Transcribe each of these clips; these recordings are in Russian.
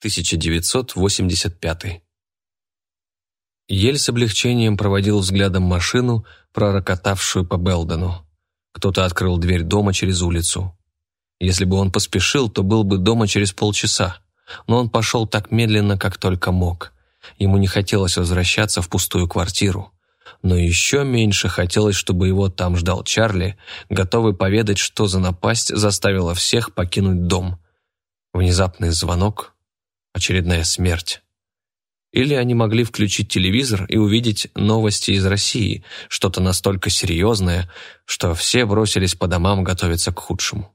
1985. Ель с облегчением проводил взглядом машину, пророкотавшую по Белдену. Кто-то открыл дверь дома через улицу. Если бы он поспешил, то был бы дома через полчаса. Но он пошел так медленно, как только мог. Ему не хотелось возвращаться в пустую квартиру. Но еще меньше хотелось, чтобы его там ждал Чарли, готовый поведать, что за напасть заставила всех покинуть дом. Внезапный звонок, очередная смерть. Или они могли включить телевизор и увидеть новости из России, что-то настолько серьезное, что все бросились по домам готовиться к худшему.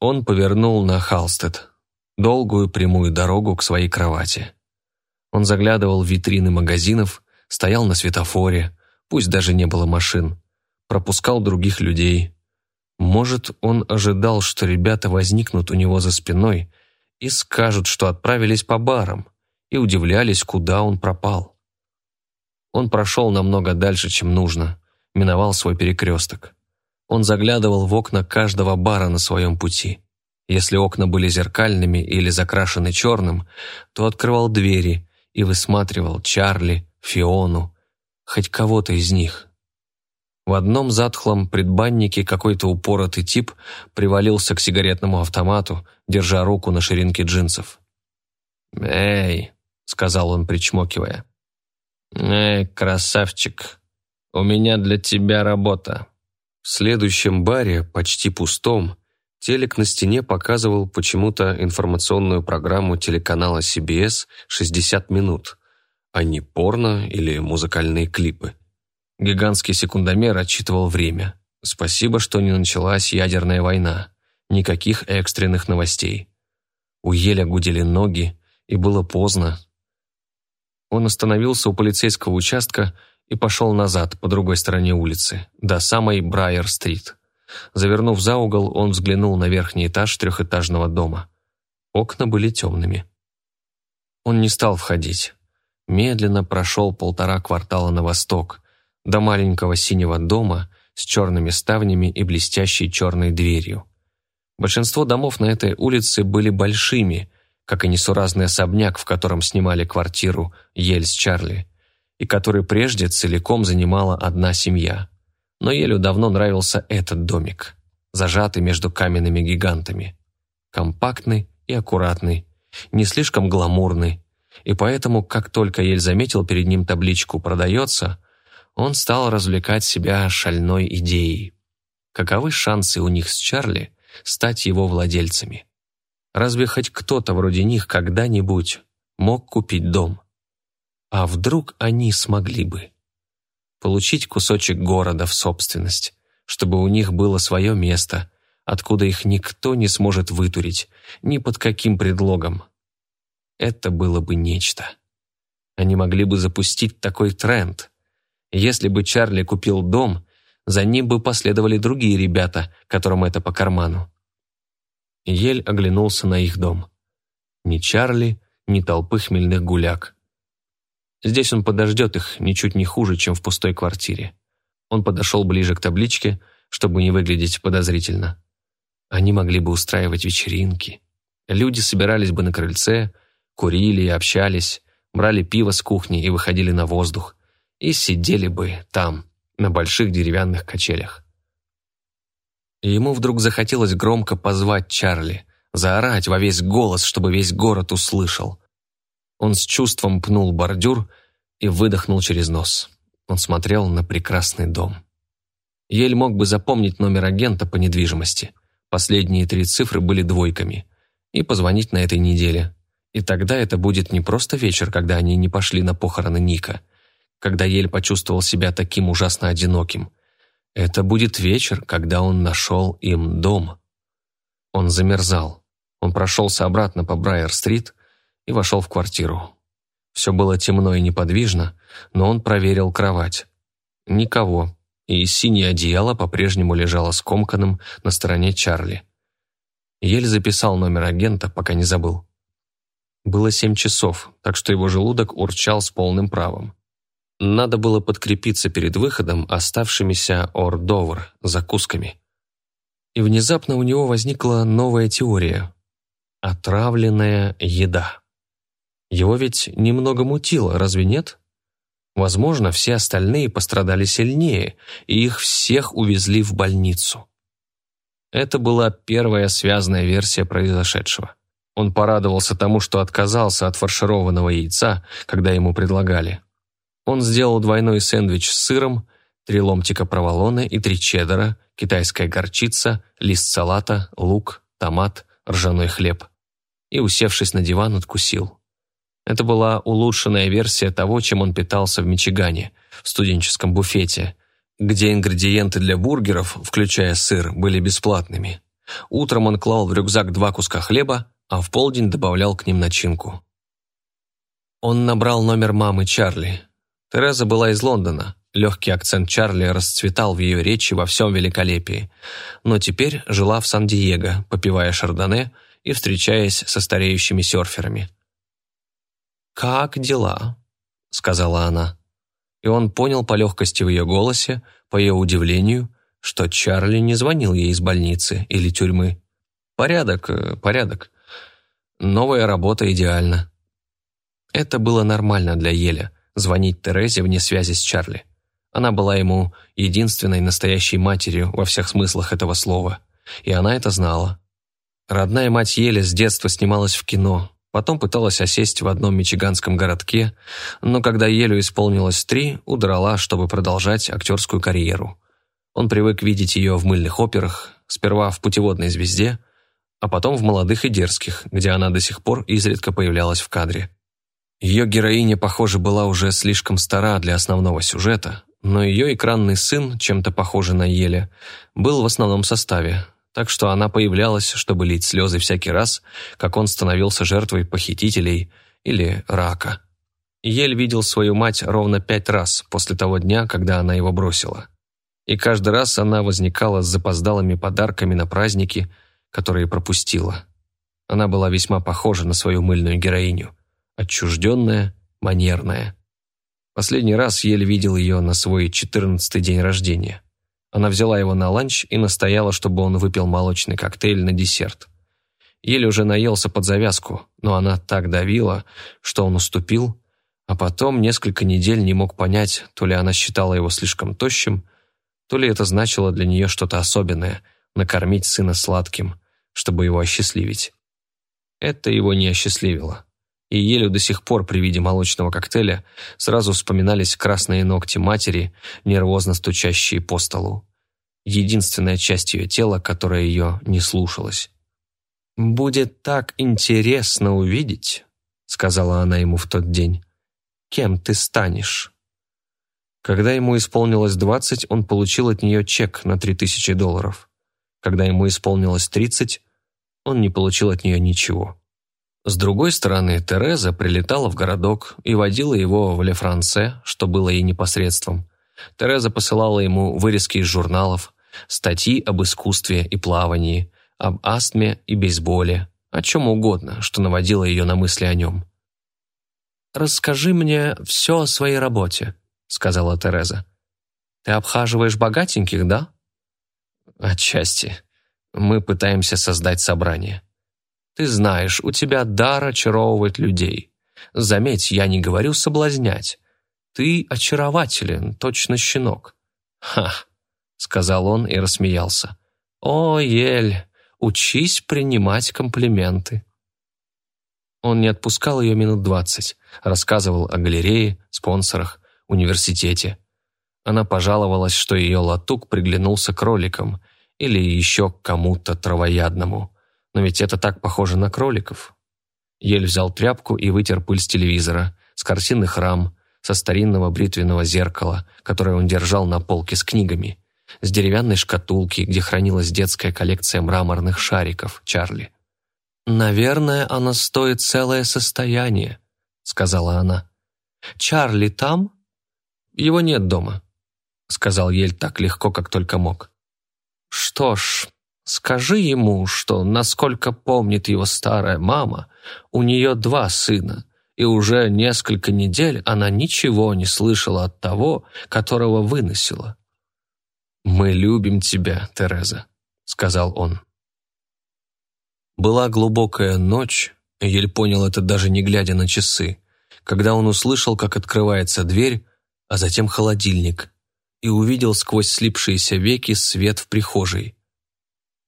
Он повернул на Халстед, долгую прямую дорогу к своей кровати. Он заглядывал в витрины магазинов, стоял на светофоре, пусть даже не было машин, пропускал других людей. Может, он ожидал, что ребята возникнут у него за спиной и скажут, что отправились по барам, и удивлялись, куда он пропал. Он прошел намного дальше, чем нужно, миновал свой перекресток. Он заглядывал в окна каждого бара на своем пути. Если окна были зеркальными или закрашены черным, то открывал двери и высматривал Чарли, Фиону, хоть кого-то из них. В одном затхлом предбаннике какой-то упоротый тип привалился к сигаретному автомату, держа руку на ширинке джинсов. «Эй!» — сказал он, причмокивая. «Эй, красавчик, у меня для тебя работа». В следующем баре, почти пустом, телек на стене показывал почему-то информационную программу телеканала CBS «60 минут», а не порно или музыкальные клипы. Гигантский секундомер отчитывал время. Спасибо, что не началась ядерная война. Никаких экстренных новостей. У Еля гудели ноги, и было поздно. Он остановился у полицейского участка и пошел назад по другой стороне улицы, до самой Брайер-стрит. Завернув за угол, он взглянул на верхний этаж трехэтажного дома. Окна были темными. Он не стал входить. Медленно прошел полтора квартала на восток, до маленького синего дома с черными ставнями и блестящей черной дверью. Большинство домов на этой улице были большими, как и несуразный особняк, в котором снимали квартиру Ель с Чарли и который прежде целиком занимала одна семья. Но Елю давно нравился этот домик, зажатый между каменными гигантами. Компактный и аккуратный, не слишком гламурный, и поэтому, как только Ель заметил перед ним табличку «Продается», он стал развлекать себя шальной идеей. Каковы шансы у них с Чарли стать его владельцами? Разве хоть кто-то вроде них когда-нибудь мог купить дом? А вдруг они смогли бы? Получить кусочек города в собственность, чтобы у них было свое место, откуда их никто не сможет вытурить, ни под каким предлогом. Это было бы нечто. Они могли бы запустить такой тренд. Если бы Чарли купил дом, за ним бы последовали другие ребята, которым это по карману. Ель оглянулся на их дом. Ни Чарли, ни толпы хмельных гуляк. Здесь он подождет их ничуть не хуже, чем в пустой квартире. Он подошел ближе к табличке, чтобы не выглядеть подозрительно. Они могли бы устраивать вечеринки. Люди собирались бы на крыльце, курили и общались, брали пиво с кухни и выходили на воздух. И сидели бы там, на больших деревянных качелях. Ему вдруг захотелось громко позвать Чарли, заорать во весь голос, чтобы весь город услышал. Он с чувством пнул бордюр и выдохнул через нос. Он смотрел на прекрасный дом. Ель мог бы запомнить номер агента по недвижимости. Последние три цифры были двойками. И позвонить на этой неделе. И тогда это будет не просто вечер, когда они не пошли на похороны Ника, когда Ель почувствовал себя таким ужасно одиноким. Это будет вечер, когда он нашел им дом. Он замерзал. Он прошелся обратно по Брайер-стрит, и вошел в квартиру. Все было темно и неподвижно, но он проверил кровать. Никого, и синее одеяло по-прежнему лежало скомканным на стороне Чарли. Еле записал номер агента, пока не забыл. Было семь часов, так что его желудок урчал с полным правом. Надо было подкрепиться перед выходом оставшимися ордовр закусками. И внезапно у него возникла новая теория. Отравленная еда. Его ведь немного мутило, разве нет? Возможно, все остальные пострадали сильнее, и их всех увезли в больницу. Это была первая связанная версия произошедшего. Он порадовался тому, что отказался от фаршированного яйца, когда ему предлагали. Он сделал двойной сэндвич с сыром, три ломтика проволоны и три чеддера, китайская горчица, лист салата, лук, томат, ржаной хлеб. И, усевшись на диван, откусил. Это была улучшенная версия того, чем он питался в Мичигане, в студенческом буфете, где ингредиенты для бургеров, включая сыр, были бесплатными. Утром он клал в рюкзак два куска хлеба, а в полдень добавлял к ним начинку. Он набрал номер мамы Чарли. Тереза была из Лондона. Легкий акцент Чарли расцветал в ее речи во всем великолепии. Но теперь жила в Сан-Диего, попивая шардоне и встречаясь со стареющими серферами. «Как дела?» — сказала она. И он понял по легкости в ее голосе, по ее удивлению, что Чарли не звонил ей из больницы или тюрьмы. Порядок, э, порядок. Новая работа идеальна. Это было нормально для Еля, звонить Терезе вне связи с Чарли. Она была ему единственной настоящей матерью во всех смыслах этого слова, и она это знала. Родная мать Еля с детства снималась в кино, потом пыталась осесть в одном мичиганском городке, но когда Елю исполнилось три, удрала, чтобы продолжать актерскую карьеру. Он привык видеть ее в мыльных операх, сперва в «Путеводной звезде», а потом в «Молодых и дерзких», где она до сих пор изредка появлялась в кадре. Ее героиня, похоже, была уже слишком стара для основного сюжета, но ее экранный сын, чем-то похожий на Еле, был в основном составе, так что она появлялась, чтобы лить слезы всякий раз, как он становился жертвой похитителей или рака. Ель видел свою мать ровно пять раз после того дня, когда она его бросила и каждый раз она возникала с запоздалыми подарками на праздники, которые пропустила. Она была весьма похожа на свою мыльную героиню, отчужденная, манерная. Последний раз еле видел ее на свой четырнадцатый день рождения. Она взяла его на ланч и настояла, чтобы он выпил молочный коктейль на десерт. Еле уже наелся под завязку, но она так давила, что он уступил, а потом несколько недель не мог понять, то ли она считала его слишком тощим, то ли это значило для нее что-то особенное – накормить сына сладким, чтобы его осчастливить. Это его не осчастливило. И еле до сих пор при виде молочного коктейля сразу вспоминались красные ногти матери, нервозно стучащие по столу. Единственная часть ее тела, которая ее не слушалась. «Будет так интересно увидеть», — сказала она ему в тот день, — «кем ты станешь». Когда ему исполнилось 20, он получил от нее чек на 3000 долларов. Когда ему исполнилось 30, он не получил от нее ничего. С другой стороны, Тереза прилетала в городок и водила его в Ле-Франце, что было ей непосредством. Тереза посылала ему вырезки из журналов, статьи об искусстве и плавании, об астме и бейсболе, о чем угодно, что наводило ее на мысли о нем. «Расскажи мне все о своей работе», сказала Тереза. «Ты обхаживаешь богатеньких, да?» «Отчасти. Мы пытаемся создать собрание. Ты знаешь, у тебя дар очаровывать людей. Заметь, я не говорю соблазнять. Ты очарователен, точно щенок». «Ха!» — сказал он и рассмеялся. «О, Ель, учись принимать комплименты». Он не отпускал ее минут двадцать, рассказывал о галерее, спонсорах, университете. Она пожаловалась, что ее латук приглянулся кроликам или еще кому-то травоядному. Но ведь это так похоже на кроликов. Ель взял тряпку и вытер пыль с телевизора, с картинных рам, со старинного бритвенного зеркала, которое он держал на полке с книгами, с деревянной шкатулки, где хранилась детская коллекция мраморных шариков Чарли. «Наверное, она стоит целое состояние», — сказала она. «Чарли там?» «Его нет дома», — сказал Ель так легко, как только мог. «Что ж, скажи ему, что, насколько помнит его старая мама, у нее два сына, и уже несколько недель она ничего не слышала от того, которого выносила». «Мы любим тебя, Тереза», — сказал он. Была глубокая ночь, Ель понял это даже не глядя на часы, когда он услышал, как открывается дверь, а затем холодильник, и увидел сквозь слипшиеся веки свет в прихожей.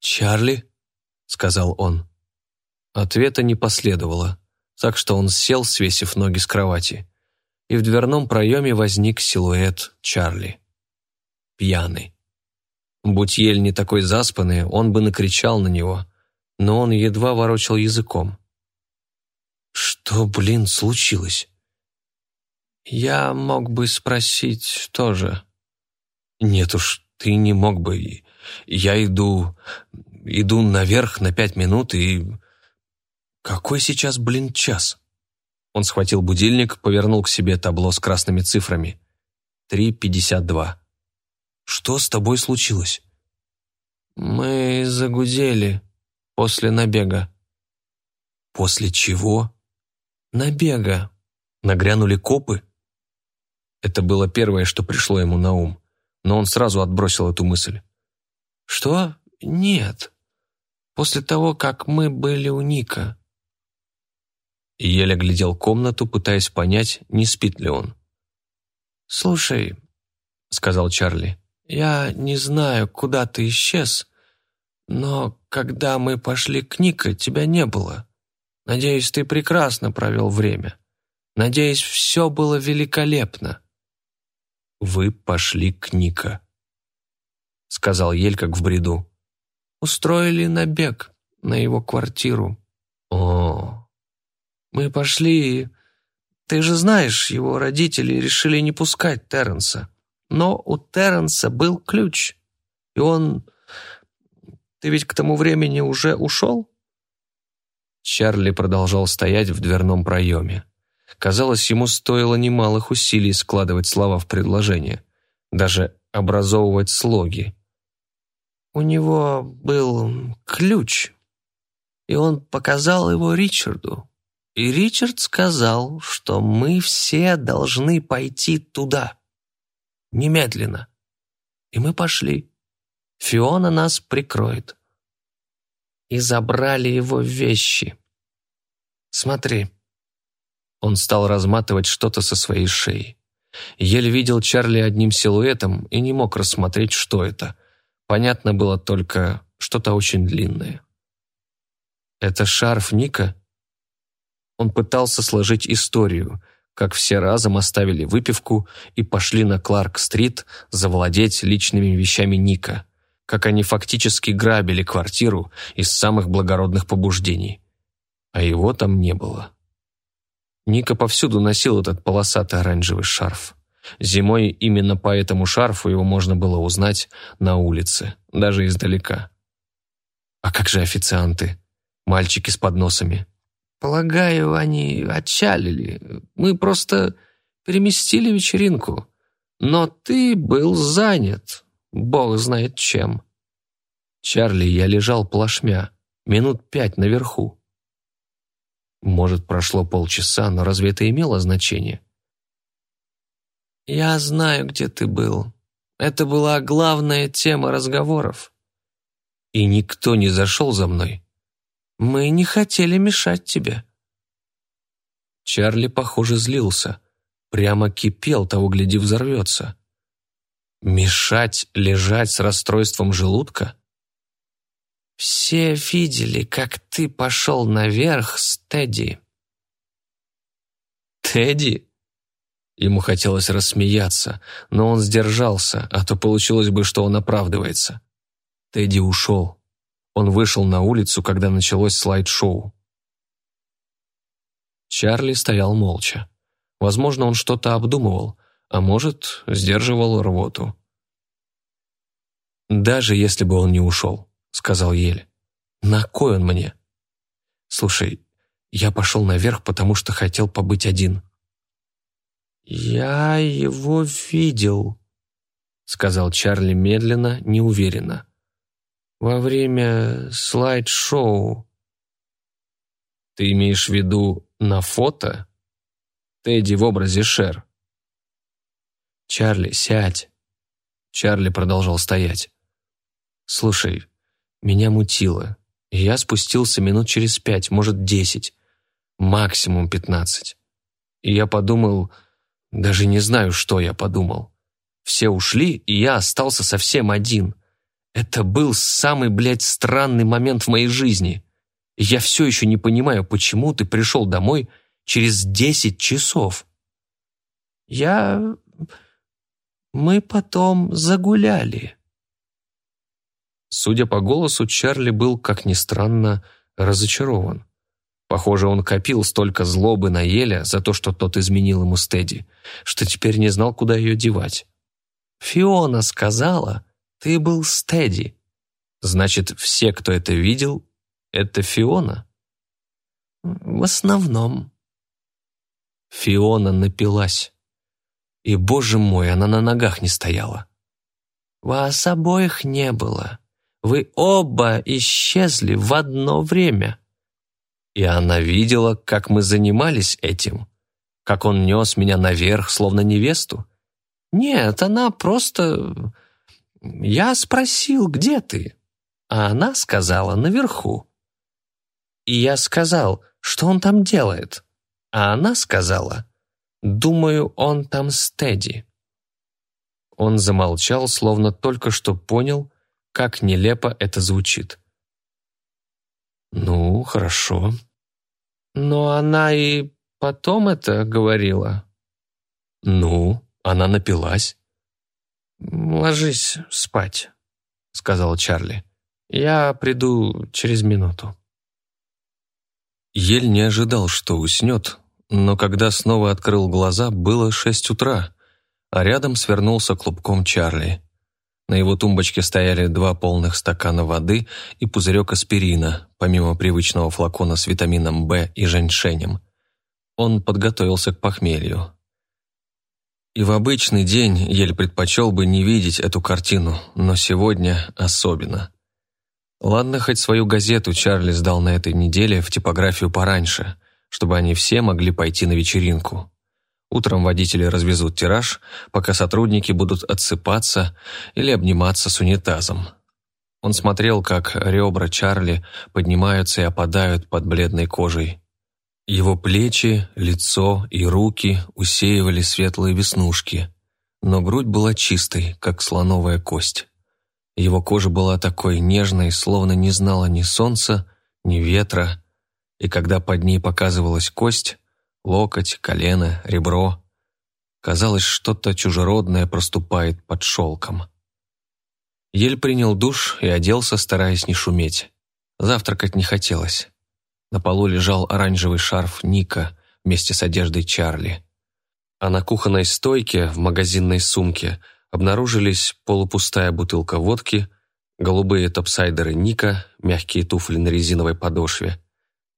«Чарли?» — сказал он. Ответа не последовало, так что он сел, свесив ноги с кровати, и в дверном проеме возник силуэт Чарли. Пьяный. Будь Ель не такой заспанный, он бы накричал на него, но он едва ворочал языком. «Что, блин, случилось?» «Я мог бы спросить тоже». «Нет уж, ты не мог бы. Я иду... иду наверх на пять минут и... Какой сейчас, блин, час?» Он схватил будильник, повернул к себе табло с красными цифрами. Три пятьдесят два. «Что с тобой случилось?» «Мы загудели после набега». «После чего?» «Набега». «Нагрянули копы?» Это было первое, что пришло ему на ум, но он сразу отбросил эту мысль. «Что? Нет. После того, как мы были у Ника». Еле глядел комнату, пытаясь понять, не спит ли он. «Слушай», — сказал Чарли, — «я не знаю, куда ты исчез, но когда мы пошли к Ника, тебя не было. Надеюсь, ты прекрасно провел время. Надеюсь, все было великолепно». «Вы пошли к Ника», — сказал Ель как в бреду. «Устроили набег на его квартиру». «О, мы пошли... Ты же знаешь, его родители решили не пускать Терренса. Но у Терренса был ключ, и он... Ты ведь к тому времени уже ушел?» Чарли продолжал стоять в дверном проеме. Казалось, ему стоило немалых усилий складывать слова в предложение, даже образовывать слоги. У него был ключ, и он показал его Ричарду. И Ричард сказал, что мы все должны пойти туда. Немедленно. И мы пошли. Фиона нас прикроет. И забрали его вещи. Смотри. Он стал разматывать что-то со своей шеи. Еле видел Чарли одним силуэтом и не мог рассмотреть, что это. Понятно было только что-то очень длинное. «Это шарф Ника?» Он пытался сложить историю, как все разом оставили выпивку и пошли на Кларк-стрит завладеть личными вещами Ника, как они фактически грабили квартиру из самых благородных побуждений. А его там не было. Ника повсюду носил этот полосатый оранжевый шарф. Зимой именно по этому шарфу его можно было узнать на улице, даже издалека. А как же официанты? Мальчики с подносами. Полагаю, они отчалили. Мы просто переместили вечеринку. Но ты был занят, бог знает чем. Чарли, я лежал плашмя, минут пять наверху. Может, прошло полчаса, но разве это имело значение? «Я знаю, где ты был. Это была главная тема разговоров». «И никто не зашел за мной?» «Мы не хотели мешать тебе». Чарли, похоже, злился. Прямо кипел, того гляди взорвется. «Мешать лежать с расстройством желудка?» Все видели, как ты пошел наверх с Тедди. Тедди? Ему хотелось рассмеяться, но он сдержался, а то получилось бы, что он оправдывается. Тедди ушел. Он вышел на улицу, когда началось слайд-шоу. Чарли стоял молча. Возможно, он что-то обдумывал, а может, сдерживал рвоту. Даже если бы он не ушел сказал Ель. «На кой он мне?» «Слушай, я пошел наверх, потому что хотел побыть один». «Я его видел», — сказал Чарли медленно, неуверенно. «Во время слайд-шоу». «Ты имеешь в виду на фото?» Тедди в образе Шер. «Чарли, сядь». Чарли продолжал стоять. «Слушай, меня мутило. Я спустился минут через пять, может, десять, максимум пятнадцать. И я подумал, даже не знаю, что я подумал. Все ушли, и я остался совсем один. Это был самый, блядь, странный момент в моей жизни. я все еще не понимаю, почему ты пришел домой через десять часов. Я... Мы потом загуляли. Судя по голосу, Чарли был, как ни странно, разочарован. Похоже, он копил столько злобы на Еля за то, что тот изменил ему Стеди, что теперь не знал, куда ее девать. «Фиона сказала, ты был Стеди. Значит, все, кто это видел, это Фиона?» «В основном». Фиона напилась. И, боже мой, она на ногах не стояла. «Вас обоих не было. Вы оба исчезли в одно время». И она видела, как мы занимались этим, как он нес меня наверх, словно невесту. Нет, она просто... Я спросил, где ты? А она сказала, наверху. И я сказал, что он там делает. А она сказала, думаю, он там с Тедди. Он замолчал, словно только что понял, как нелепо это звучит. «Ну, хорошо». «Но она и потом это говорила». «Ну, она напилась». «Ложись спать», — сказал Чарли. «Я приду через минуту». Ель не ожидал, что уснет, но когда снова открыл глаза, было шесть утра, а рядом свернулся клубком Чарли. На его тумбочке стояли два полных стакана воды и пузырек аспирина, помимо привычного флакона с витамином В и женьшенем. Он подготовился к похмелью. И в обычный день Ель предпочел бы не видеть эту картину, но сегодня особенно. Ладно, хоть свою газету Чарли сдал на этой неделе в типографию пораньше, чтобы они все могли пойти на вечеринку. Утром водители развезут тираж, пока сотрудники будут отсыпаться или обниматься с унитазом. Он смотрел, как ребра Чарли поднимаются и опадают под бледной кожей. Его плечи, лицо и руки усеивали светлые веснушки, но грудь была чистой, как слоновая кость. Его кожа была такой нежной, словно не знала ни солнца, ни ветра, и когда под ней показывалась кость, локоть, колено, ребро. Казалось, что-то чужеродное проступает под шелком. Ель принял душ и оделся, стараясь не шуметь. Завтракать не хотелось. На полу лежал оранжевый шарф Ника вместе с одеждой Чарли. А на кухонной стойке в магазинной сумке обнаружились полупустая бутылка водки, голубые топсайдеры Ника, мягкие туфли на резиновой подошве,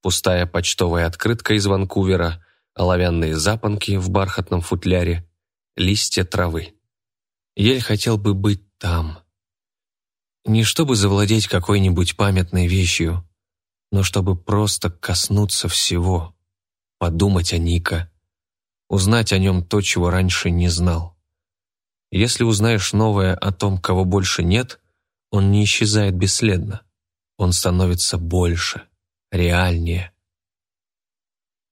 пустая почтовая открытка из Ванкувера, оловянные запонки в бархатном футляре, листья травы. Ель хотел бы быть там. Не чтобы завладеть какой-нибудь памятной вещью, но чтобы просто коснуться всего, подумать о Ника, узнать о нем то, чего раньше не знал. Если узнаешь новое о том, кого больше нет, он не исчезает бесследно. Он становится больше, реальнее.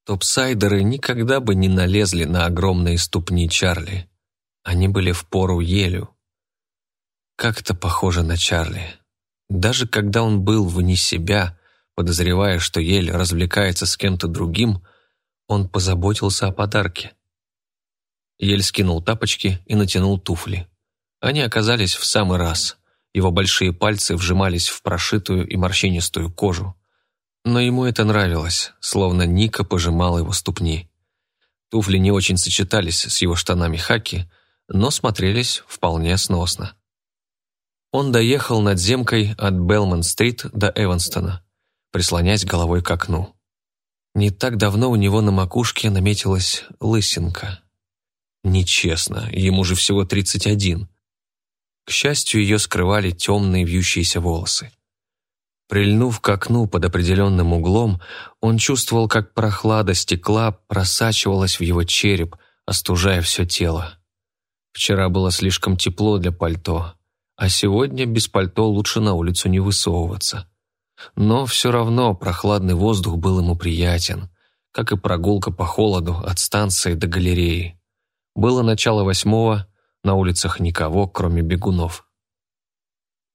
Топсайдеры никогда бы не налезли на огромные ступни Чарли. Они были в пору елю. Как это похоже на Чарли. Даже когда он был вне себя, подозревая, что ель развлекается с кем-то другим, он позаботился о подарке. Ель скинул тапочки и натянул туфли. Они оказались в самый раз. Его большие пальцы вжимались в прошитую и морщинистую кожу. Но ему это нравилось, словно Ника пожимал его ступни. Туфли не очень сочетались с его штанами хаки, но смотрелись вполне сносно. Он доехал над земкой от Белман-стрит до Эванстона, прислонясь головой к окну. Не так давно у него на макушке наметилась лысинка. Нечестно, ему же всего 31. К счастью, ее скрывали темные вьющиеся волосы. Прильнув к окну под определенным углом, он чувствовал, как прохлада стекла просачивалась в его череп, остужая все тело. Вчера было слишком тепло для пальто, а сегодня без пальто лучше на улицу не высовываться. но все равно прохладный воздух был ему приятен, как и прогулка по холоду от станции до галереи. Было начало восьмого, на улицах никого, кроме бегунов.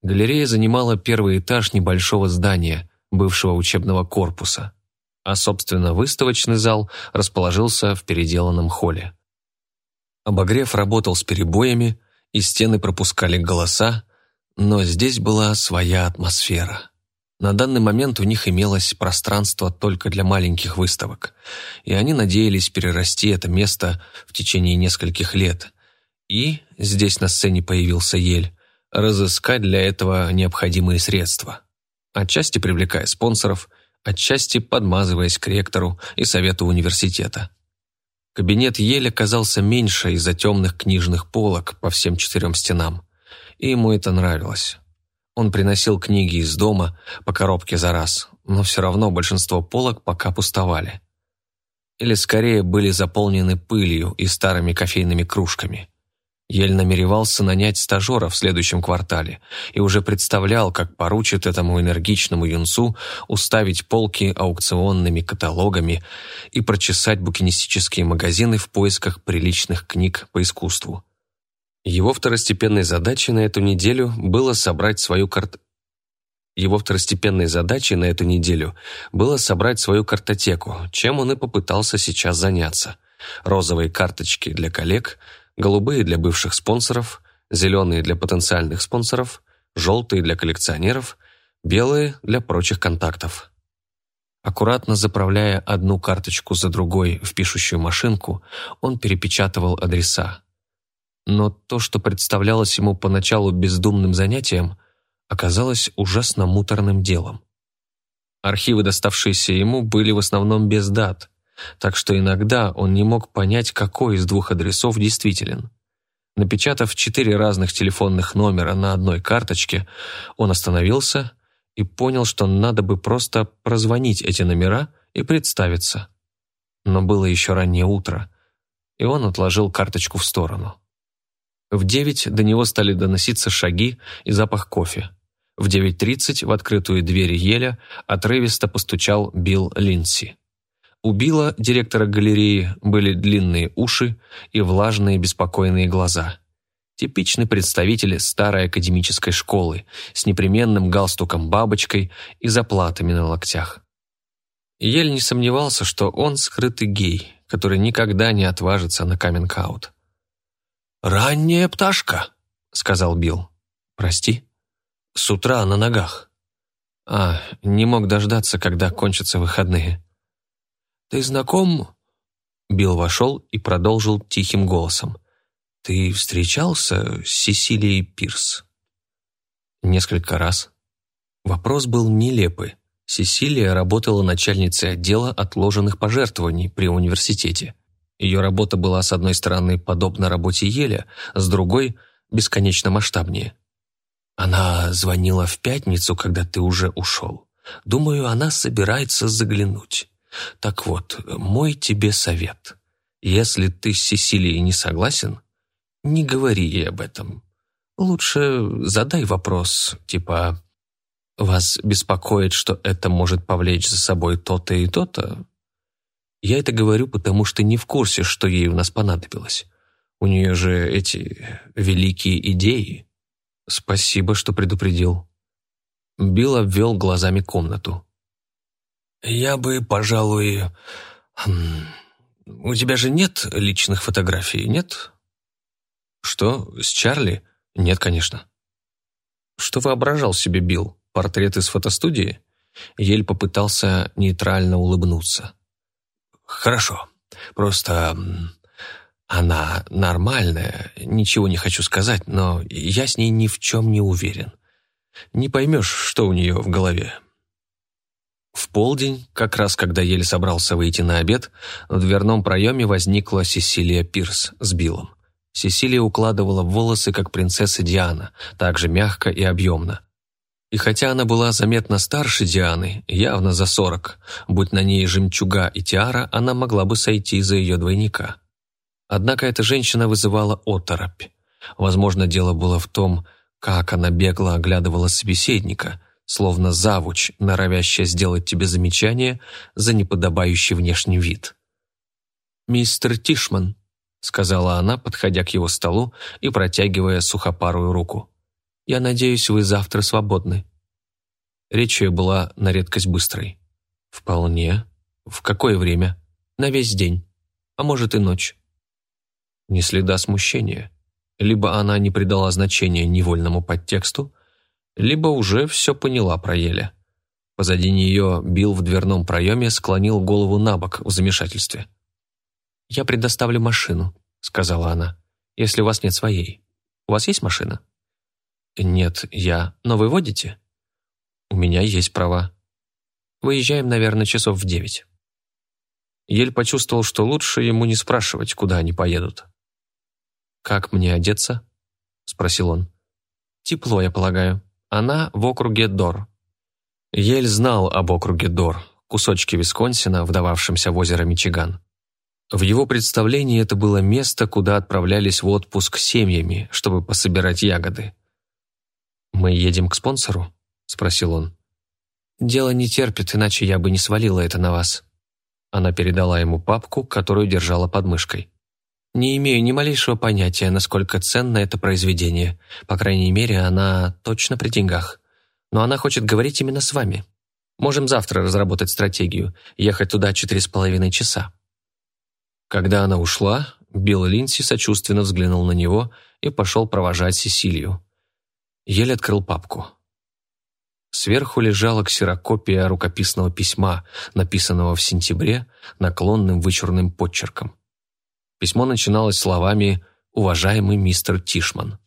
Галерея занимала первый этаж небольшого здания, бывшего учебного корпуса, а, собственно, выставочный зал расположился в переделанном холле. Обогрев работал с перебоями, и стены пропускали голоса, но здесь была своя атмосфера. На данный момент у них имелось пространство только для маленьких выставок, и они надеялись перерасти это место в течение нескольких лет. И, здесь на сцене появился Ель, разыскать для этого необходимые средства. Отчасти привлекая спонсоров, отчасти подмазываясь к ректору и совету университета. Кабинет Еля казался меньше из-за темных книжных полок по всем четырем стенам, и ему это нравилось. Он приносил книги из дома по коробке за раз, но все равно большинство полок пока пустовали. Или скорее были заполнены пылью и старыми кофейными кружками. Ель намеревался нанять стажера в следующем квартале и уже представлял, как поручит этому энергичному юнцу уставить полки аукционными каталогами и прочесать букинистические магазины в поисках приличных книг по искусству. Его второстепенной задачей на эту неделю было собрать свою карт... Его второстепенной задачей на эту неделю было собрать свою картотеку, чем он и попытался сейчас заняться. Розовые карточки для коллег, голубые для бывших спонсоров, зеленые для потенциальных спонсоров, желтые для коллекционеров, белые для прочих контактов. Аккуратно заправляя одну карточку за другой в пишущую машинку, он перепечатывал адреса но то, что представлялось ему поначалу бездумным занятием, оказалось ужасно муторным делом. Архивы, доставшиеся ему, были в основном без дат, так что иногда он не мог понять, какой из двух адресов действителен. Напечатав четыре разных телефонных номера на одной карточке, он остановился и понял, что надо бы просто прозвонить эти номера и представиться. Но было еще раннее утро, и он отложил карточку в сторону. В девять до него стали доноситься шаги и запах кофе. В 9.30 в открытую дверь Еля отрывисто постучал Билл Линси. У Билла, директора галереи, были длинные уши и влажные беспокойные глаза. Типичный представитель старой академической школы с непременным галстуком-бабочкой и заплатами на локтях. Ель не сомневался, что он скрытый гей, который никогда не отважится на каминг-аут. «Ранняя пташка», — сказал Билл. «Прости?» «С утра на ногах». «А, не мог дождаться, когда кончатся выходные». «Ты знаком?» Билл вошел и продолжил тихим голосом. «Ты встречался с Сесилией Пирс?» «Несколько раз». Вопрос был нелепый. Сесилия работала начальницей отдела отложенных пожертвований при университете. Ее работа была, с одной стороны, подобна работе Еля, с другой – бесконечно масштабнее. Она звонила в пятницу, когда ты уже ушел. Думаю, она собирается заглянуть. Так вот, мой тебе совет. Если ты с Сесилией не согласен, не говори ей об этом. Лучше задай вопрос, типа «Вас беспокоит, что это может повлечь за собой то-то и то-то?» Я это говорю, потому что не в курсе, что ей у нас понадобилось. У нее же эти великие идеи. Спасибо, что предупредил. Билл обвел глазами комнату. «Я бы, пожалуй... У тебя же нет личных фотографий, нет?» «Что, с Чарли? Нет, конечно». «Что воображал себе Билл? Портрет из фотостудии?» Ель попытался нейтрально улыбнуться. «Хорошо. Просто она нормальная, ничего не хочу сказать, но я с ней ни в чем не уверен. Не поймешь, что у нее в голове». В полдень, как раз когда еле собрался выйти на обед, в дверном проеме возникла Сесилия Пирс с Биллом. Сесилия укладывала волосы, как принцесса Диана, так же мягко и объемно. И хотя она была заметно старше Дианы, явно за сорок, будь на ней жемчуга и тиара, она могла бы сойти за ее двойника. Однако эта женщина вызывала оторопь. Возможно, дело было в том, как она бегло оглядывала собеседника, словно завуч, норовящая сделать тебе замечание за неподобающий внешний вид. «Мистер Тишман», — сказала она, подходя к его столу и протягивая сухопарую руку. «Я надеюсь, вы завтра свободны». Речь ее была на редкость быстрой. «Вполне. В какое время?» «На весь день. А может и ночь». Ни следа смущения. Либо она не придала значения невольному подтексту, либо уже все поняла про Еля. Позади нее Билл в дверном проеме склонил голову на бок в замешательстве. «Я предоставлю машину», — сказала она, — «если у вас нет своей. У вас есть машина?» «Нет, я. Но вы водите?» «У меня есть права». «Выезжаем, наверное, часов в девять». Ель почувствовал, что лучше ему не спрашивать, куда они поедут. «Как мне одеться?» — спросил он. «Тепло, я полагаю», она в округе Дор. Ель знал об округе Дор, кусочке Висконсина, вдававшемся в озеро Мичиган. В его представлении это было место, куда отправлялись в отпуск семьями, чтобы пособирать ягоды. «Мы едем к спонсору?» – спросил он. «Дело не терпит, иначе я бы не свалила это на вас». Она передала ему папку, которую держала под мышкой. Не имею ни малейшего понятия, насколько ценно это произведение. По крайней мере, она точно при деньгах. Но она хочет говорить именно с вами. Можем завтра разработать стратегию, ехать туда четыре с половиной часа». Когда она ушла, Билл Линси сочувственно взглянул на него и пошел провожать Сесилию. Еле открыл папку. Сверху лежала ксерокопия рукописного письма, написанного в сентябре наклонным вычурным подчерком. Письмо начиналось словами «Уважаемый мистер Тишман».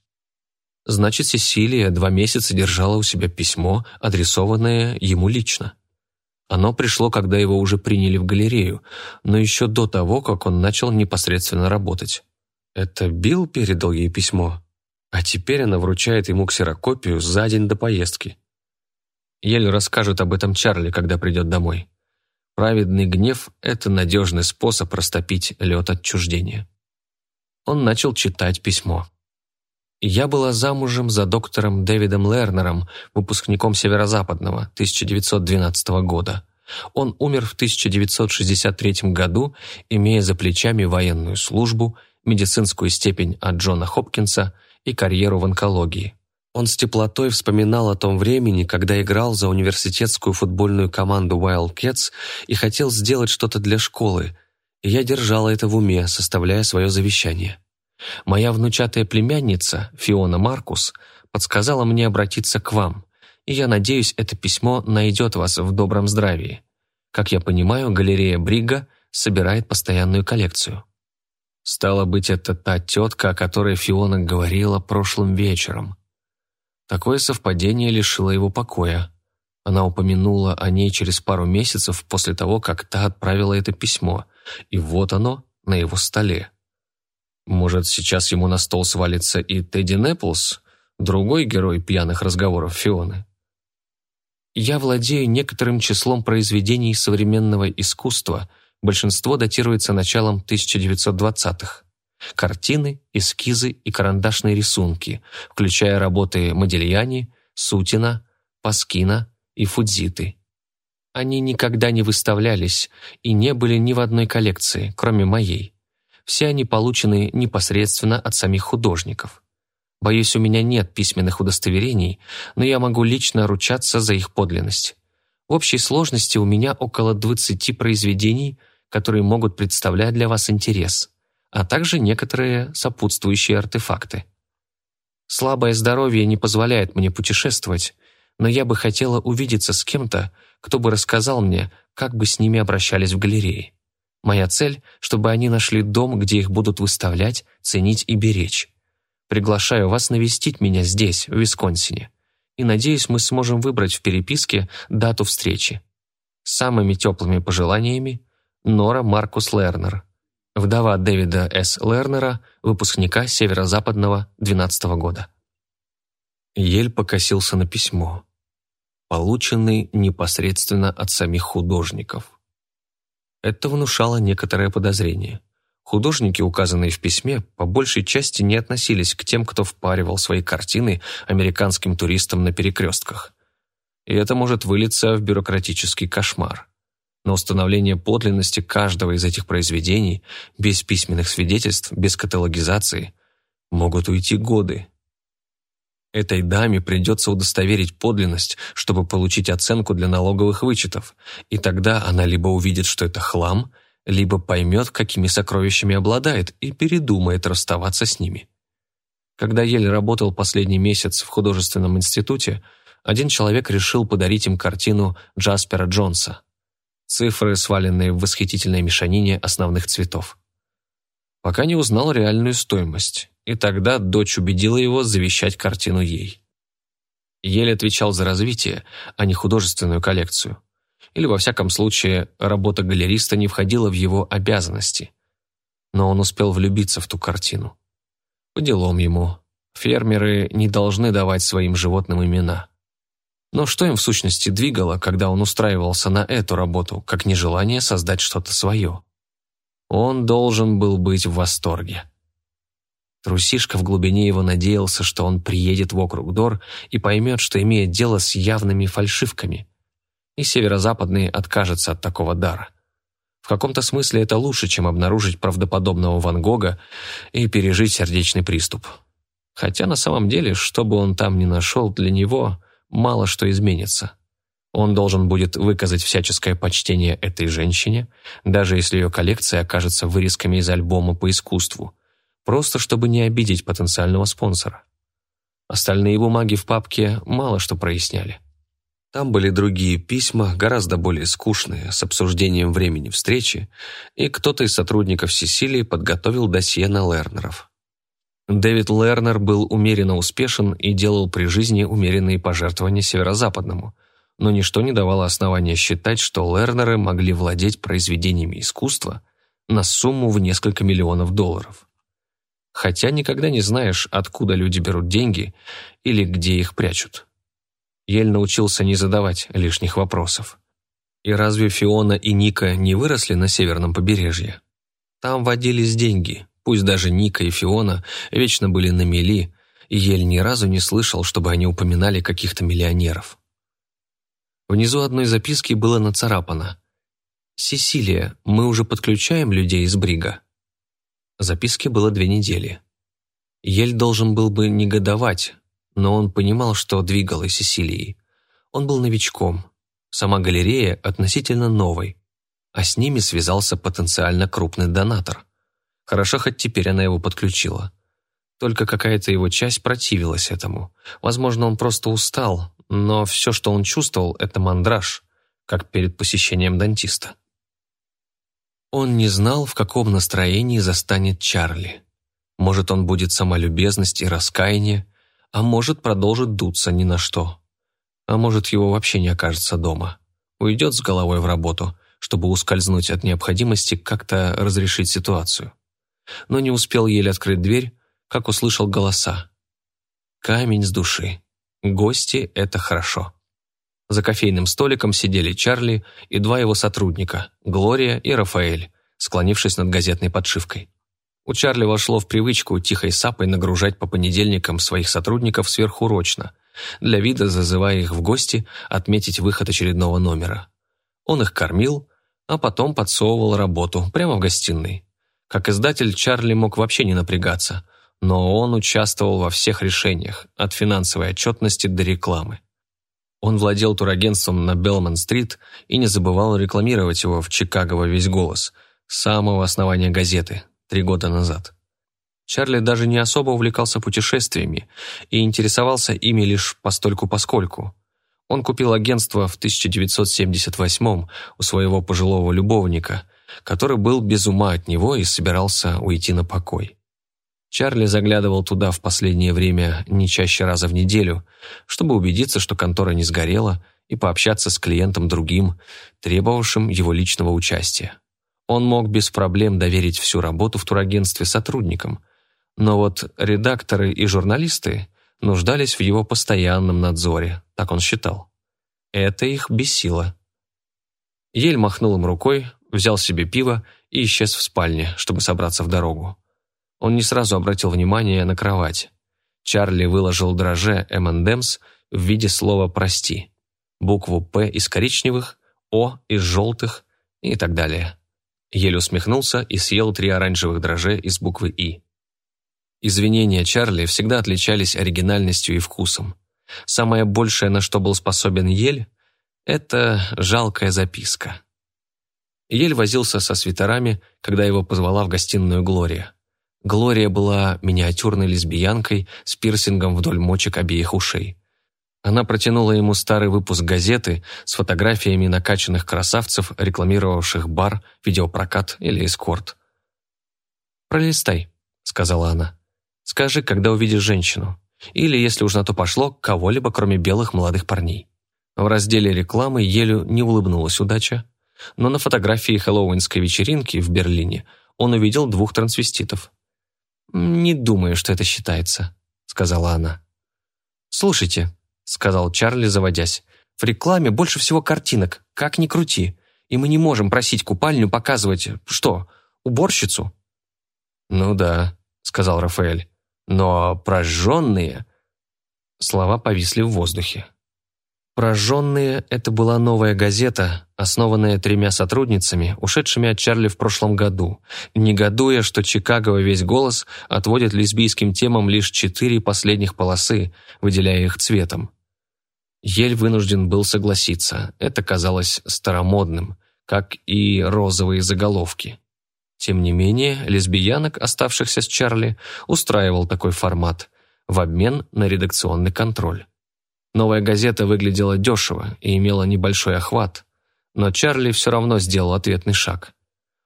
Значит, Сесилия два месяца держала у себя письмо, адресованное ему лично. Оно пришло, когда его уже приняли в галерею, но еще до того, как он начал непосредственно работать. Это Билл передал ей письмо, а теперь она вручает ему ксерокопию за день до поездки. Еле расскажет об этом Чарли, когда придет домой. Праведный гнев – это надежный способ растопить лед отчуждения. Он начал читать письмо. «Я была замужем за доктором Дэвидом Лернером, выпускником Северо-Западного 1912 года. Он умер в 1963 году, имея за плечами военную службу, медицинскую степень от Джона Хопкинса и карьеру в онкологии. Он с теплотой вспоминал о том времени, когда играл за университетскую футбольную команду Wildcats и хотел сделать что-то для школы, и я держала это в уме, составляя свое завещание. Моя внучатая племянница, Фиона Маркус, подсказала мне обратиться к вам, и я надеюсь, это письмо найдет вас в добром здравии. Как я понимаю, галерея Брига собирает постоянную коллекцию. Стало быть, это та тетка, о которой Фиона говорила прошлым вечером. Такое совпадение лишило его покоя. Она упомянула о ней через пару месяцев после того, как та отправила это письмо, и вот оно на его столе. Может, сейчас ему на стол свалится и Тедди Нэпплс, другой герой пьяных разговоров Фионы? Я владею некоторым числом произведений современного искусства, большинство датируется началом 1920-х картины, эскизы и карандашные рисунки, включая работы Модельяни, Сутина, Паскина и Фудзиты. Они никогда не выставлялись и не были ни в одной коллекции, кроме моей. Все они получены непосредственно от самих художников. Боюсь, у меня нет письменных удостоверений, но я могу лично ручаться за их подлинность. В общей сложности у меня около 20 произведений, которые могут представлять для вас интерес а также некоторые сопутствующие артефакты. Слабое здоровье не позволяет мне путешествовать, но я бы хотела увидеться с кем-то, кто бы рассказал мне, как бы с ними обращались в галерее. Моя цель, чтобы они нашли дом, где их будут выставлять, ценить и беречь. Приглашаю вас навестить меня здесь, в Висконсине. И надеюсь, мы сможем выбрать в переписке дату встречи. С самыми теплыми пожеланиями Нора Маркус Лернер вдова Дэвида С. Лернера, выпускника Северо-Западного 12 -го года. Ель покосился на письмо, полученное непосредственно от самих художников. Это внушало некоторое подозрение. Художники, указанные в письме, по большей части не относились к тем, кто впаривал свои картины американским туристам на перекрестках. и это может вылиться в бюрократический кошмар. На установление подлинности каждого из этих произведений, без письменных свидетельств, без каталогизации, могут уйти годы. Этой даме придется удостоверить подлинность, чтобы получить оценку для налоговых вычетов, и тогда она либо увидит, что это хлам, либо поймет, какими сокровищами обладает, и передумает расставаться с ними. Когда Ель работал последний месяц в художественном институте, один человек решил подарить им картину Джаспера Джонса. Цифры, сваленные в восхитительной мешанине основных цветов. Пока не узнал реальную стоимость, и тогда дочь убедила его завещать картину ей. Ель отвечал за развитие, а не художественную коллекцию. Или, во всяком случае, работа галериста не входила в его обязанности. Но он успел влюбиться в ту картину. По делам ему. Фермеры не должны давать своим животным имена. Но что им в сущности двигало, когда он устраивался на эту работу, как нежелание создать что-то свое? Он должен был быть в восторге. Трусишка в глубине его надеялся, что он приедет в округ Дор и поймет, что имеет дело с явными фальшивками. И северо-западный откажется от такого дара. В каком-то смысле это лучше, чем обнаружить правдоподобного Ван Гога и пережить сердечный приступ. Хотя на самом деле, что бы он там ни нашел, для него мало что изменится. Он должен будет выказать всяческое почтение этой женщине, даже если ее коллекция окажется вырезками из альбома по искусству, просто чтобы не обидеть потенциального спонсора. Остальные бумаги в папке мало что проясняли. Там были другие письма, гораздо более скучные, с обсуждением времени встречи, и кто-то из сотрудников Сесилии подготовил досье на Лернеров. Дэвид Лернер был умеренно успешен и делал при жизни умеренные пожертвования северо-западному, но ничто не давало основания считать, что Лернеры могли владеть произведениями искусства на сумму в несколько миллионов долларов. Хотя никогда не знаешь, откуда люди берут деньги или где их прячут. Ель научился не задавать лишних вопросов. И разве Фиона и Ника не выросли на северном побережье? Там водились деньги, пусть даже Ника и Фиона вечно были на мели, и Ель ни разу не слышал, чтобы они упоминали каких-то миллионеров. Внизу одной записки было нацарапано «Сесилия, мы уже подключаем людей из Брига». Записке было две недели. Ель должен был бы негодовать, но он понимал, что двигало Сесилией. Он был новичком, сама галерея относительно новой, а с ними связался потенциально крупный донатор. Хорошо, хоть теперь она его подключила. Только какая-то его часть противилась этому. Возможно, он просто устал, но все, что он чувствовал, это мандраж, как перед посещением дантиста. Он не знал, в каком настроении застанет Чарли. Может, он будет самолюбезность и раскаяние, а может, продолжит дуться ни на что. А может, его вообще не окажется дома. Уйдет с головой в работу, чтобы ускользнуть от необходимости как-то разрешить ситуацию. Но не успел еле открыть дверь, как услышал голоса. Камень с души. Гости — это хорошо. За кофейным столиком сидели Чарли и два его сотрудника, Глория и Рафаэль, склонившись над газетной подшивкой. У Чарли вошло в привычку тихой сапой нагружать по понедельникам своих сотрудников сверхурочно, для вида зазывая их в гости отметить выход очередного номера. Он их кормил, а потом подсовывал работу прямо в гостиной. Как издатель Чарли мог вообще не напрягаться, но он участвовал во всех решениях, от финансовой отчетности до рекламы. Он владел турагентством на Белман-стрит и не забывал рекламировать его в Чикаго во весь голос, с самого основания газеты, три года назад. Чарли даже не особо увлекался путешествиями и интересовался ими лишь постольку-поскольку. Он купил агентство в 1978 у своего пожилого любовника, который был без ума от него и собирался уйти на покой. Чарли заглядывал туда в последнее время не чаще раза в неделю, чтобы убедиться, что контора не сгорела, и пообщаться с клиентом другим, требовавшим его личного участия. Он мог без проблем доверить всю работу в турагентстве сотрудникам, но вот редакторы и журналисты нуждались в его постоянном надзоре, так он считал. Это их бесило. Ель махнул им рукой, взял себе пиво и исчез в спальне, чтобы собраться в дорогу. Он не сразу обратил внимание на кровать. Чарли выложил дроже M&M's в виде слова «прости». букву «П» из коричневых, «О» из желтых и так далее. Еле усмехнулся и съел три оранжевых дрожжи из буквы «И». Извинения Чарли всегда отличались оригинальностью и вкусом. Самое большее, на что был способен Ель, это жалкая записка. Ель возился со свитерами, когда его позвала в гостиную Глория. Глория была миниатюрной лесбиянкой с пирсингом вдоль мочек обеих ушей. Она протянула ему старый выпуск газеты с фотографиями накачанных красавцев, рекламировавших бар, видеопрокат или эскорт. «Пролистай», — сказала она. «Скажи, когда увидишь женщину. Или, если уж на то пошло, кого-либо, кроме белых молодых парней». В разделе рекламы Елю не улыбнулась удача, но на фотографии хэллоуинской вечеринки в Берлине он увидел двух трансвеститов. «Не думаю, что это считается», — сказала она. «Слушайте», — сказал Чарли, заводясь, «в рекламе больше всего картинок, как ни крути, и мы не можем просить купальню показывать, что, уборщицу?» «Ну да», — сказал Рафаэль, «но прожженные...» Слова повисли в воздухе. «Прожженные» — это была новая газета, основанная тремя сотрудницами, ушедшими от Чарли в прошлом году, негодуя, что Чикаго весь голос отводит лесбийским темам лишь четыре последних полосы, выделяя их цветом. Ель вынужден был согласиться, это казалось старомодным, как и розовые заголовки. Тем не менее, лесбиянок, оставшихся с Чарли, устраивал такой формат в обмен на редакционный контроль. Новая газета выглядела дешево и имела небольшой охват, но Чарли все равно сделал ответный шаг.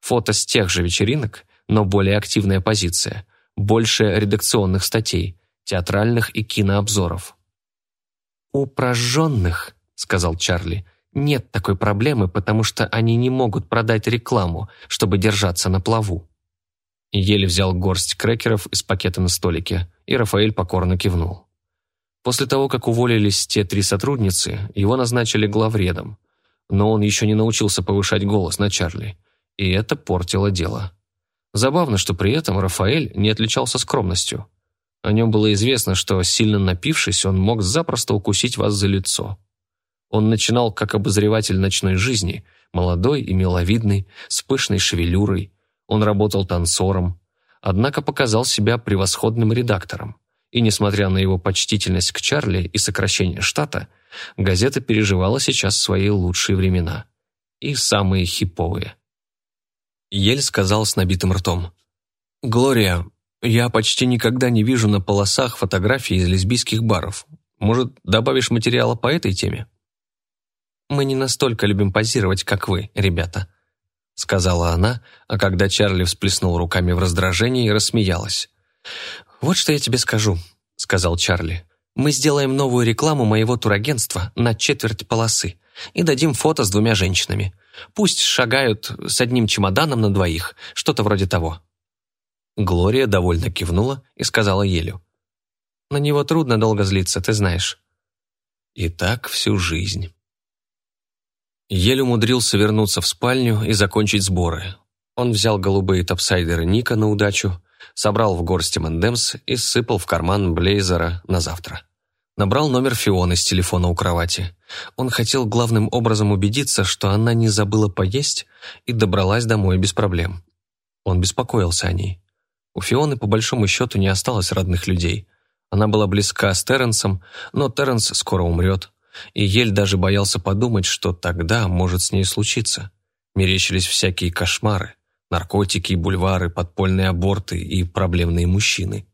Фото с тех же вечеринок, но более активная позиция, больше редакционных статей, театральных и кинообзоров. «У прожженных», — сказал Чарли, — «нет такой проблемы, потому что они не могут продать рекламу, чтобы держаться на плаву». Еле взял горсть крекеров из пакета на столике, и Рафаэль покорно кивнул. После того, как уволились те три сотрудницы, его назначили главредом. Но он еще не научился повышать голос на Чарли. И это портило дело. Забавно, что при этом Рафаэль не отличался скромностью. О нем было известно, что, сильно напившись, он мог запросто укусить вас за лицо. Он начинал как обозреватель ночной жизни, молодой и миловидный, с пышной шевелюрой. Он работал танцором, однако показал себя превосходным редактором и, несмотря на его почтительность к Чарли и сокращение штата, газета переживала сейчас свои лучшие времена. И самые хиповые. Ель сказал с набитым ртом. «Глория, я почти никогда не вижу на полосах фотографий из лесбийских баров. Может, добавишь материала по этой теме?» «Мы не настолько любим позировать, как вы, ребята», сказала она, а когда Чарли всплеснул руками в раздражении, рассмеялась. «Вот что я тебе скажу», — сказал Чарли. «Мы сделаем новую рекламу моего турагентства на четверть полосы и дадим фото с двумя женщинами. Пусть шагают с одним чемоданом на двоих, что-то вроде того». Глория довольно кивнула и сказала Елю. «На него трудно долго злиться, ты знаешь». И так всю жизнь. Еле умудрился вернуться в спальню и закончить сборы. Он взял голубые топсайдеры Ника на удачу, собрал в горсть Мендемс и сыпал в карман Блейзера на завтра. Набрал номер Фионы с телефона у кровати. Он хотел главным образом убедиться, что она не забыла поесть и добралась домой без проблем. Он беспокоился о ней. У Фионы по большому счету не осталось родных людей. Она была близка с Терренсом, но Терренс скоро умрет, и Ель даже боялся подумать, что тогда может с ней случиться. Мерещились всякие кошмары. Наркотики, бульвары, подпольные аборты и проблемные мужчины.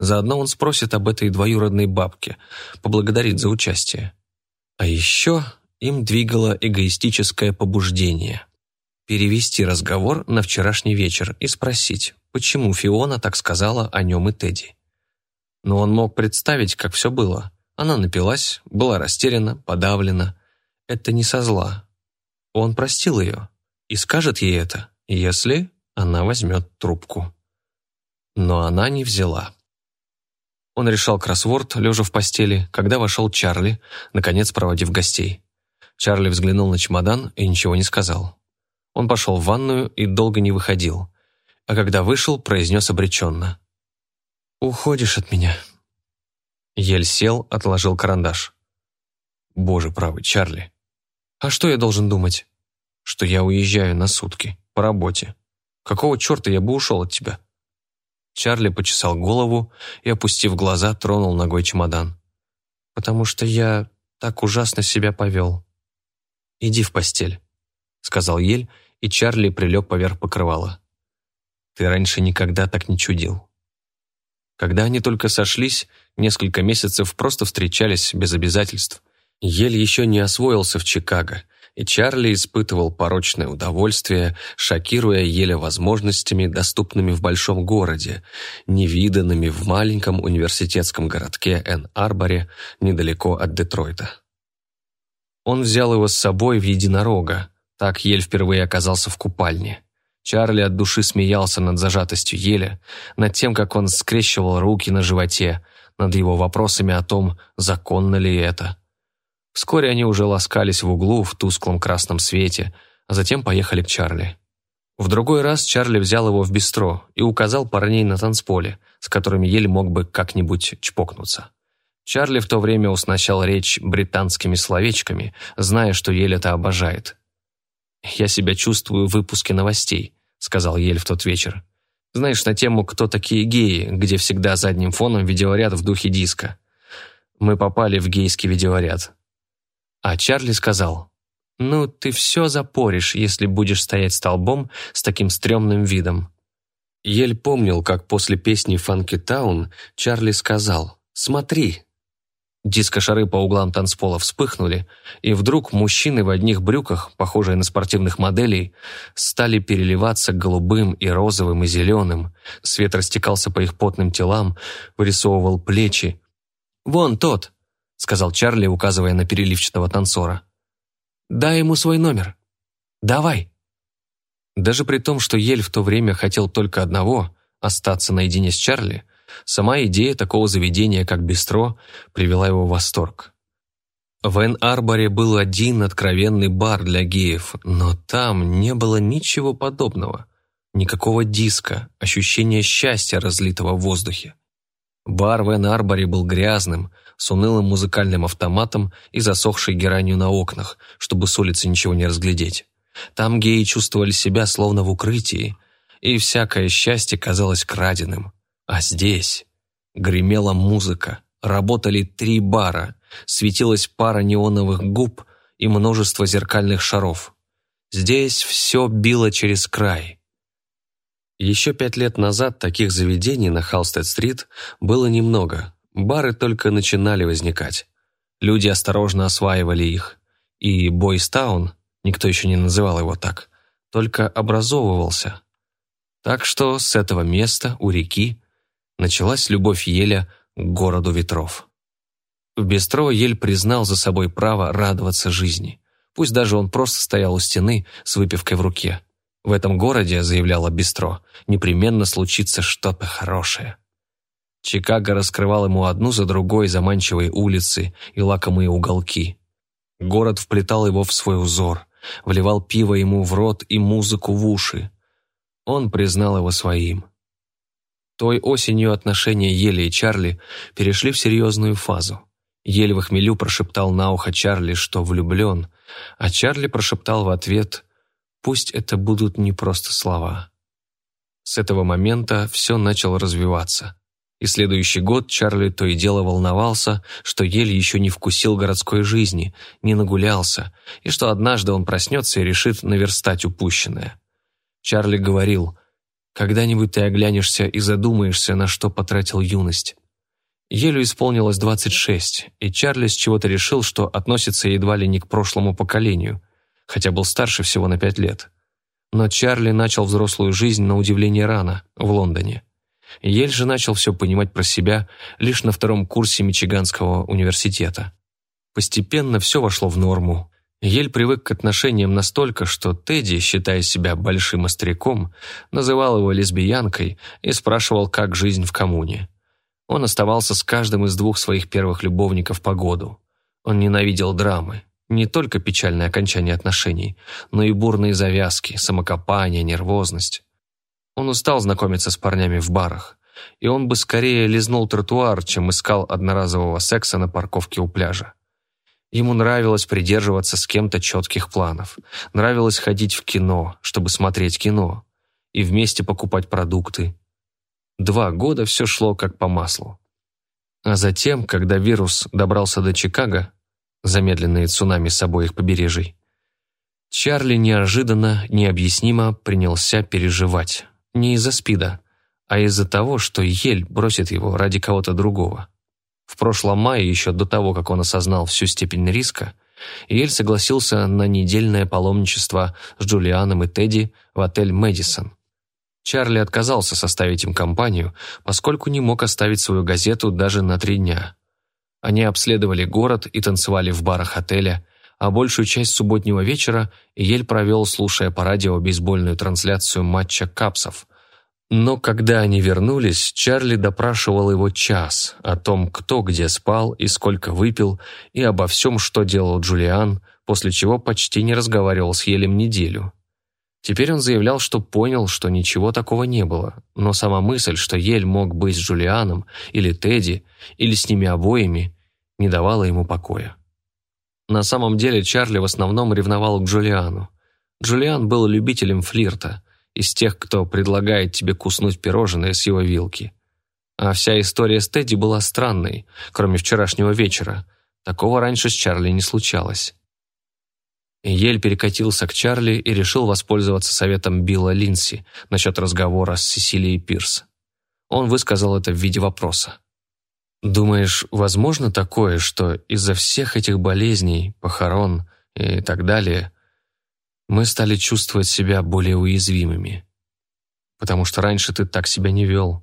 Заодно он спросит об этой двоюродной бабке, поблагодарит за участие. А еще им двигало эгоистическое побуждение. Перевести разговор на вчерашний вечер и спросить, почему Фиона так сказала о нем и Тедди. Но он мог представить, как все было. Она напилась, была растеряна, подавлена. Это не со зла. Он простил ее и скажет ей это если она возьмет трубку. Но она не взяла. Он решал кроссворд, лежа в постели, когда вошел Чарли, наконец проводив гостей. Чарли взглянул на чемодан и ничего не сказал. Он пошел в ванную и долго не выходил. А когда вышел, произнес обреченно. «Уходишь от меня». Ель сел, отложил карандаш. Боже правый, Чарли. А что я должен думать? Что я уезжаю на сутки, по работе. Какого черта я бы ушел от тебя? Чарли почесал голову и, опустив глаза, тронул ногой чемодан. «Потому что я так ужасно себя повел. Иди в постель», — сказал Ель, и Чарли прилег поверх покрывала. «Ты раньше никогда так не чудил». Когда они только сошлись, несколько месяцев просто встречались без обязательств. Ель еще не освоился в Чикаго, и Чарли испытывал порочное удовольствие, шокируя Еля возможностями, доступными в большом городе, невиданными в маленьком университетском городке Эн-Арборе, недалеко от Детройта. Он взял его с собой в единорога, так Ель впервые оказался в купальне. Чарли от души смеялся над зажатостью Еля, над тем, как он скрещивал руки на животе, над его вопросами о том, законно ли это. Вскоре они уже ласкались в углу в тусклом красном свете, а затем поехали к Чарли. В другой раз Чарли взял его в бистро и указал парней на танцполе, с которыми Ель мог бы как-нибудь чпокнуться. Чарли в то время уснащал речь британскими словечками, зная, что Ель это обожает. «Я себя чувствую в выпуске новостей», — сказал Ель в тот вечер. «Знаешь, на тему «Кто такие геи», где всегда задним фоном видеоряд в духе диска. Мы попали в гейский видеоряд». А Чарли сказал, «Ну, ты все запоришь, если будешь стоять столбом с таким стрёмным видом». Ель помнил, как после песни «Фанки Таун» Чарли сказал, «Смотри, Дискошары по углам танцпола вспыхнули, и вдруг мужчины в одних брюках, похожие на спортивных моделей, стали переливаться голубым и розовым и зеленым. Свет растекался по их потным телам, вырисовывал плечи. «Вон тот!» — сказал Чарли, указывая на переливчатого танцора. «Дай ему свой номер. Давай!» Даже при том, что Ель в то время хотел только одного — остаться наедине с Чарли — Сама идея такого заведения, как бистро, привела его в восторг. В Эн-Арборе был один откровенный бар для геев, но там не было ничего подобного. Никакого диска, ощущения счастья, разлитого в воздухе. Бар в Эн-Арборе был грязным, с унылым музыкальным автоматом и засохшей геранью на окнах, чтобы с улицы ничего не разглядеть. Там геи чувствовали себя словно в укрытии, и всякое счастье казалось краденым. А здесь гремела музыка, работали три бара, светилась пара неоновых губ и множество зеркальных шаров. Здесь все било через край. Еще пять лет назад таких заведений на Халстед-стрит было немного, бары только начинали возникать. Люди осторожно осваивали их, и Бойстаун, никто еще не называл его так, только образовывался. Так что с этого места у реки началась любовь Еля к городу ветров. В Бестро Ель признал за собой право радоваться жизни. Пусть даже он просто стоял у стены с выпивкой в руке. В этом городе, заявляла Бестро, непременно случится что-то хорошее. Чикаго раскрывал ему одну за другой заманчивые улицы и лакомые уголки. Город вплетал его в свой узор, вливал пиво ему в рот и музыку в уши. Он признал его своим. Той осенью отношения Ели и Чарли перешли в серьезную фазу. Ель в хмелю прошептал на ухо Чарли, что влюблен, а Чарли прошептал в ответ «Пусть это будут не просто слова». С этого момента все начало развиваться. И следующий год Чарли то и дело волновался, что Ель еще не вкусил городской жизни, не нагулялся, и что однажды он проснется и решит наверстать упущенное. Чарли говорил – когда-нибудь ты оглянешься и задумаешься, на что потратил юность. Елю исполнилось 26, и Чарли с чего-то решил, что относится едва ли не к прошлому поколению, хотя был старше всего на пять лет. Но Чарли начал взрослую жизнь на удивление рано, в Лондоне. Ель же начал все понимать про себя лишь на втором курсе Мичиганского университета. Постепенно все вошло в норму, Ель привык к отношениям настолько, что Тедди, считая себя большим остряком, называл его лесбиянкой и спрашивал, как жизнь в коммуне. Он оставался с каждым из двух своих первых любовников по году. Он ненавидел драмы, не только печальное окончание отношений, но и бурные завязки, самокопание, нервозность. Он устал знакомиться с парнями в барах, и он бы скорее лизнул тротуар, чем искал одноразового секса на парковке у пляжа. Ему нравилось придерживаться с кем-то четких планов. Нравилось ходить в кино, чтобы смотреть кино. И вместе покупать продукты. Два года все шло как по маслу. А затем, когда вирус добрался до Чикаго, замедленные цунами с обоих побережий, Чарли неожиданно, необъяснимо принялся переживать. Не из-за спида, а из-за того, что Ель бросит его ради кого-то другого. В прошлом мае, еще до того, как он осознал всю степень риска, Ель согласился на недельное паломничество с Джулианом и Тедди в отель «Мэдисон». Чарли отказался составить им компанию, поскольку не мог оставить свою газету даже на три дня. Они обследовали город и танцевали в барах отеля, а большую часть субботнего вечера Ель провел, слушая по радио бейсбольную трансляцию матча капсов – но когда они вернулись, Чарли допрашивал его час о том, кто где спал и сколько выпил, и обо всем, что делал Джулиан, после чего почти не разговаривал с Елем неделю. Теперь он заявлял, что понял, что ничего такого не было, но сама мысль, что Ель мог быть с Джулианом или Тедди, или с ними обоими, не давала ему покоя. На самом деле Чарли в основном ревновал к Джулиану. Джулиан был любителем флирта – из тех, кто предлагает тебе куснуть пирожное с его вилки. А вся история с Тедди была странной, кроме вчерашнего вечера. Такого раньше с Чарли не случалось. Ель перекатился к Чарли и решил воспользоваться советом Билла Линси насчет разговора с Сесилией Пирс. Он высказал это в виде вопроса. «Думаешь, возможно такое, что из-за всех этих болезней, похорон и так далее мы стали чувствовать себя более уязвимыми. Потому что раньше ты так себя не вел,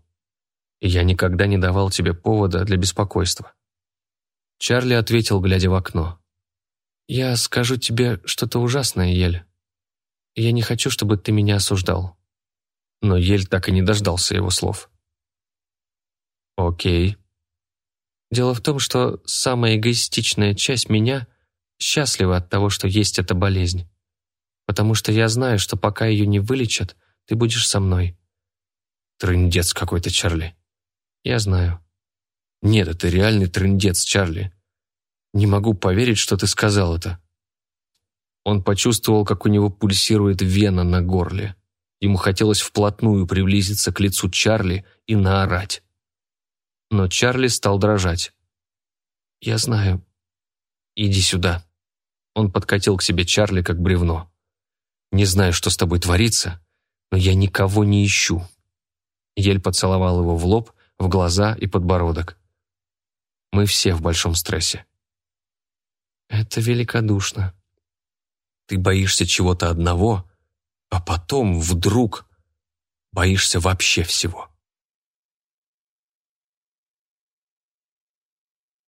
и я никогда не давал тебе повода для беспокойства. Чарли ответил, глядя в окно. «Я скажу тебе что-то ужасное, Ель. Я не хочу, чтобы ты меня осуждал». Но Ель так и не дождался его слов. «Окей». Дело в том, что самая эгоистичная часть меня счастлива от того, что есть эта болезнь потому что я знаю, что пока ее не вылечат, ты будешь со мной». «Трындец какой-то, Чарли». «Я знаю». «Нет, это реальный трындец, Чарли. Не могу поверить, что ты сказал это». Он почувствовал, как у него пульсирует вена на горле. Ему хотелось вплотную приблизиться к лицу Чарли и наорать. Но Чарли стал дрожать. «Я знаю. Иди сюда». Он подкатил к себе Чарли, как бревно. Не знаю, что с тобой творится, но я никого не ищу». Ель поцеловал его в лоб, в глаза и подбородок. «Мы все в большом стрессе». «Это великодушно». «Ты боишься чего-то одного, а потом вдруг боишься вообще всего».